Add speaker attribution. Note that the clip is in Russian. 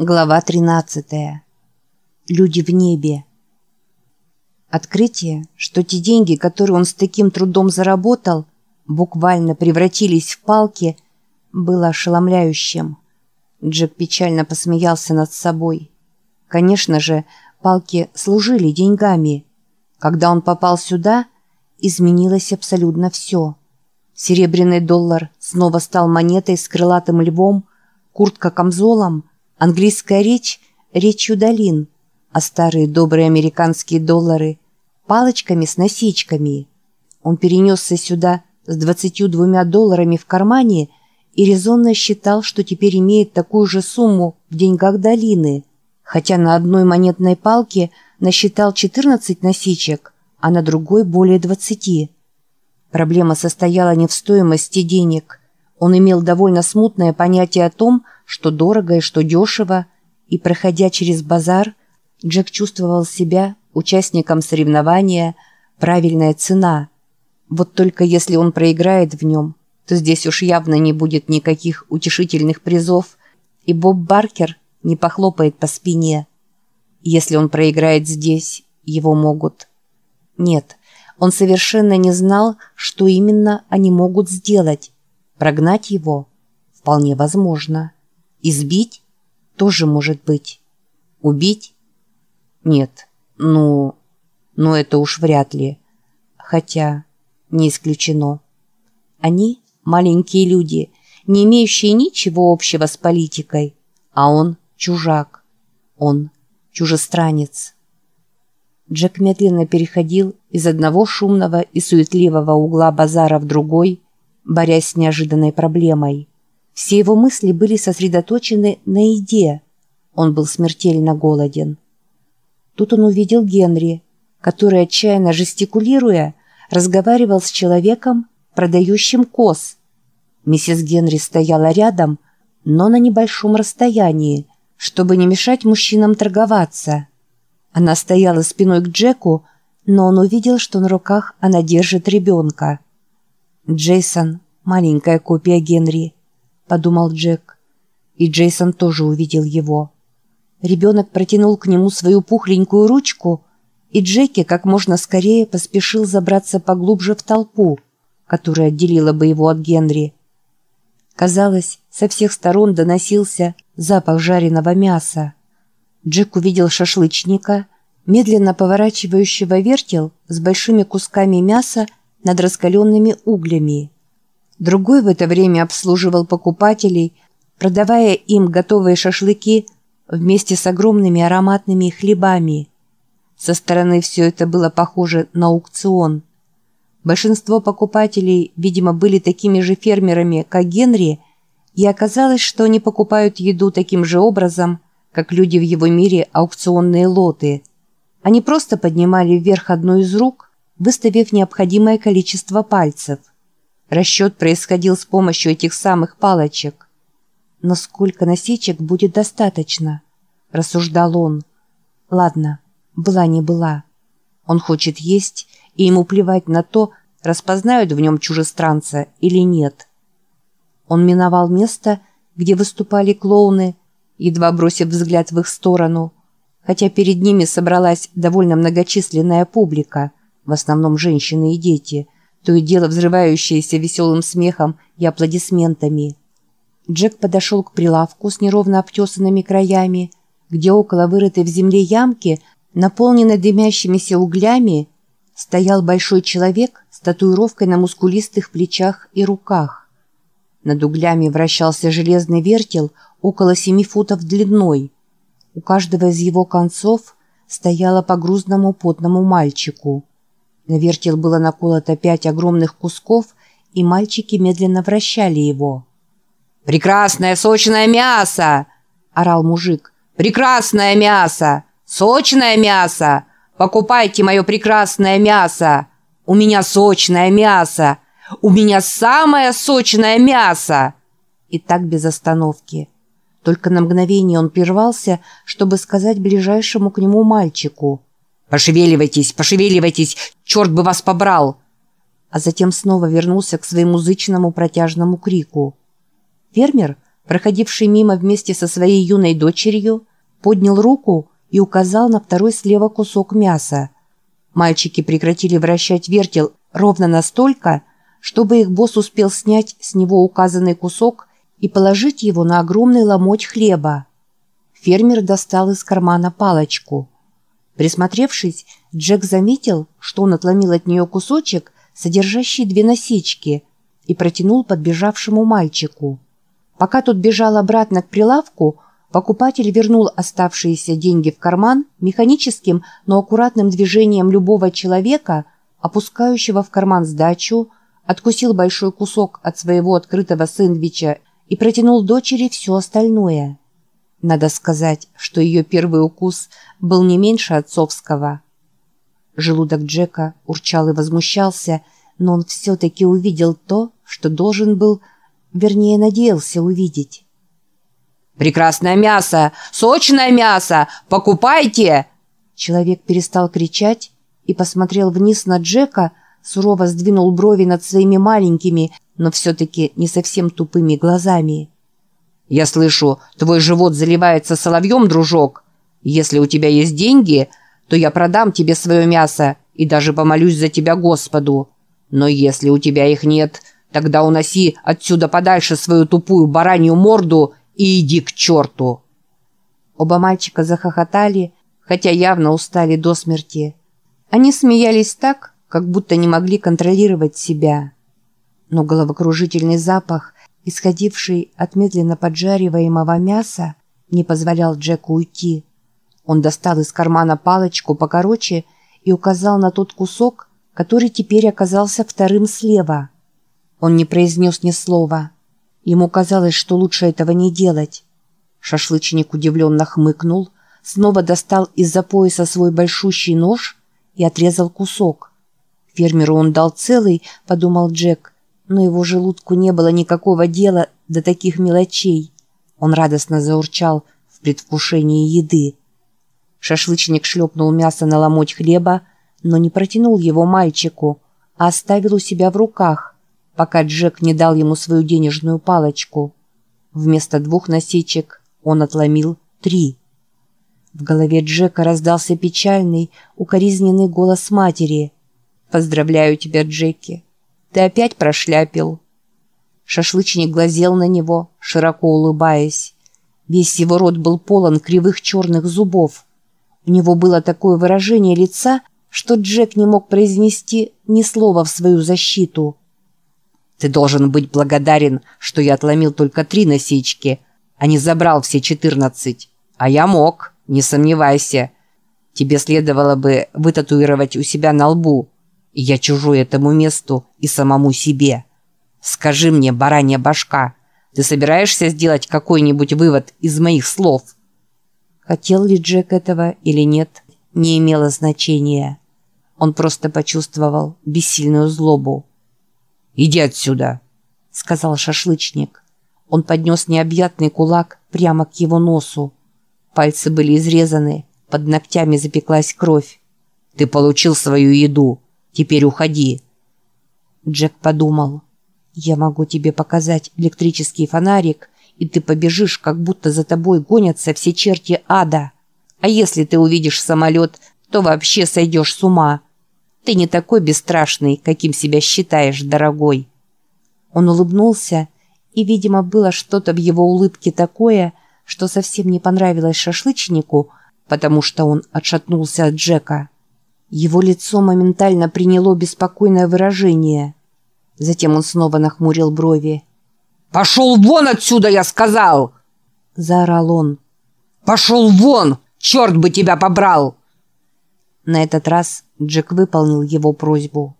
Speaker 1: Глава 13. Люди в небе. Открытие, что те деньги, которые он с таким трудом заработал, буквально превратились в палки, было ошеломляющим. Джек печально посмеялся над собой. Конечно же, палки служили деньгами. Когда он попал сюда, изменилось абсолютно все. Серебряный доллар снова стал монетой с крылатым львом, куртка камзолом – Английская речь – речью долин, а старые добрые американские доллары – палочками с носичками. Он перенесся сюда с 22 долларами в кармане и резонно считал, что теперь имеет такую же сумму в деньгах долины, хотя на одной монетной палке насчитал 14 носичек, а на другой более 20. Проблема состояла не в стоимости денег. Он имел довольно смутное понятие о том, что дорого и что дешево, и, проходя через базар, Джек чувствовал себя участником соревнования «Правильная цена». Вот только если он проиграет в нем, то здесь уж явно не будет никаких утешительных призов, и Боб Баркер не похлопает по спине. Если он проиграет здесь, его могут. Нет, он совершенно не знал, что именно они могут сделать. Прогнать его вполне возможно. Избить? Тоже может быть. Убить? Нет. Ну... Ну, это уж вряд ли. Хотя, не исключено. Они – маленькие люди, не имеющие ничего общего с политикой. А он – чужак. Он – чужестранец. Джек медленно переходил из одного шумного и суетливого угла базара в другой, борясь с неожиданной проблемой – все его мысли были сосредоточены на еде. Он был смертельно голоден. Тут он увидел Генри, который, отчаянно жестикулируя, разговаривал с человеком, продающим коз. Миссис Генри стояла рядом, но на небольшом расстоянии, чтобы не мешать мужчинам торговаться. Она стояла спиной к Джеку, но он увидел, что на руках она держит ребенка. Джейсон – маленькая копия Генри – подумал Джек. И Джейсон тоже увидел его. Ребенок протянул к нему свою пухленькую ручку, и Джеки как можно скорее поспешил забраться поглубже в толпу, которая отделила бы его от Генри. Казалось, со всех сторон доносился запах жареного мяса. Джек увидел шашлычника, медленно поворачивающего вертел с большими кусками мяса над раскаленными углями. Другой в это время обслуживал покупателей, продавая им готовые шашлыки вместе с огромными ароматными хлебами. Со стороны все это было похоже на аукцион. Большинство покупателей, видимо, были такими же фермерами, как Генри, и оказалось, что они покупают еду таким же образом, как люди в его мире аукционные лоты. Они просто поднимали вверх одну из рук, выставив необходимое количество пальцев – Расчет происходил с помощью этих самых палочек. «Но сколько насечек будет достаточно?» – рассуждал он. «Ладно, была не была. Он хочет есть, и ему плевать на то, распознают в нем чужестранца или нет». Он миновал место, где выступали клоуны, едва бросив взгляд в их сторону, хотя перед ними собралась довольно многочисленная публика, в основном женщины и дети – то и дело взрывающееся веселым смехом и аплодисментами. Джек подошел к прилавку с неровно обтесанными краями, где около вырытой в земле ямки, наполненной дымящимися углями, стоял большой человек с татуировкой на мускулистых плечах и руках. Над углями вращался железный вертел около семи футов длиной. У каждого из его концов стояло по грузному потному мальчику. На вертел было наколото пять огромных кусков, и мальчики медленно вращали его.
Speaker 2: «Прекрасное сочное мясо!» – орал мужик. «Прекрасное мясо! Сочное мясо! Покупайте мое прекрасное мясо! У меня сочное мясо! У меня самое сочное мясо!»
Speaker 1: И так без остановки. Только на мгновение он прервался, чтобы сказать ближайшему к нему мальчику –
Speaker 2: «Пошевеливайтесь, пошевеливайтесь! Черт бы вас побрал!»
Speaker 1: А затем снова вернулся к своему зычному протяжному крику. Фермер, проходивший мимо вместе со своей юной дочерью, поднял руку и указал на второй слева кусок мяса. Мальчики прекратили вращать вертел ровно настолько, чтобы их босс успел снять с него указанный кусок и положить его на огромный ломоть хлеба. Фермер достал из кармана палочку. Присмотревшись, Джек заметил, что он отломил от нее кусочек, содержащий две насечки, и протянул подбежавшему мальчику. Пока тот бежал обратно к прилавку, покупатель вернул оставшиеся деньги в карман механическим, но аккуратным движением любого человека, опускающего в карман сдачу, откусил большой кусок от своего открытого сэндвича и протянул дочери все остальное. Надо сказать, что ее первый укус был не меньше отцовского. Желудок Джека урчал и возмущался, но он все-таки увидел то, что должен был, вернее, надеялся увидеть.
Speaker 2: «Прекрасное мясо! Сочное мясо! Покупайте!»
Speaker 1: Человек перестал кричать и посмотрел вниз на Джека, сурово сдвинул брови над своими маленькими, но все-таки не совсем тупыми глазами.
Speaker 2: «Я слышу, твой живот заливается соловьем, дружок. Если у тебя есть деньги, то я продам тебе свое мясо и даже помолюсь за тебя Господу. Но если у тебя их нет, тогда уноси отсюда подальше свою тупую баранью морду и иди к черту».
Speaker 1: Оба мальчика захохотали, хотя явно устали до смерти. Они смеялись так, как будто не могли контролировать себя. Но головокружительный запах, исходивший от медленно поджариваемого мяса, не позволял Джеку уйти. Он достал из кармана палочку покороче и указал на тот кусок, который теперь оказался вторым слева. Он не произнес ни слова. Ему казалось, что лучше этого не делать. Шашлычник удивленно хмыкнул, снова достал из-за пояса свой большущий нож и отрезал кусок. Фермеру он дал целый, подумал Джек, но его желудку не было никакого дела до таких мелочей. Он радостно заурчал в предвкушении еды. Шашлычник шлепнул мясо на ломоть хлеба, но не протянул его мальчику, а оставил у себя в руках, пока Джек не дал ему свою денежную палочку. Вместо двух насечек он отломил три. В голове Джека раздался печальный, укоризненный голос матери – «Поздравляю тебя, Джеки. Ты опять прошляпил». Шашлычник глазел на него, широко улыбаясь. Весь его рот был полон кривых черных зубов. У него было такое выражение лица, что Джек не мог произнести ни слова в свою защиту. «Ты должен быть благодарен, что я отломил только три насечки, а не забрал все четырнадцать. А я мог, не сомневайся. Тебе следовало бы вытатуировать у себя на лбу я чужой этому месту и самому себе. Скажи мне, баранья башка, ты собираешься сделать какой-нибудь вывод из моих слов?» Хотел ли Джек этого или нет, не имело значения. Он просто почувствовал бессильную злобу.
Speaker 2: «Иди отсюда», — сказал шашлычник.
Speaker 1: Он поднес необъятный кулак прямо к его носу. Пальцы были изрезаны, под ногтями запеклась кровь.
Speaker 2: «Ты получил свою еду. Теперь уходи».
Speaker 1: Джек подумал. «Я могу тебе показать электрический фонарик, и ты побежишь, как будто за тобой гонятся все черти ада. А если ты увидишь самолет, то вообще сойдешь с ума. Ты не такой бесстрашный, каким себя считаешь, дорогой». Он улыбнулся, и, видимо, было что-то в его улыбке такое, что совсем не понравилось шашлычнику, потому что он отшатнулся от Джека. Его лицо моментально приняло беспокойное выражение. Затем он снова нахмурил брови.
Speaker 2: «Пошел вон отсюда, я сказал!»
Speaker 1: Заорал он.
Speaker 2: «Пошел вон! Черт бы тебя побрал!»
Speaker 1: На этот раз Джек выполнил его просьбу.